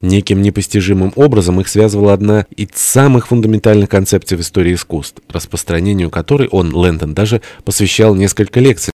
Неким непостижимым образом их связывала одна из самых фундаментальных концепций в истории искусств, распространению которой он, Лэндон, даже посвящал несколько лекций.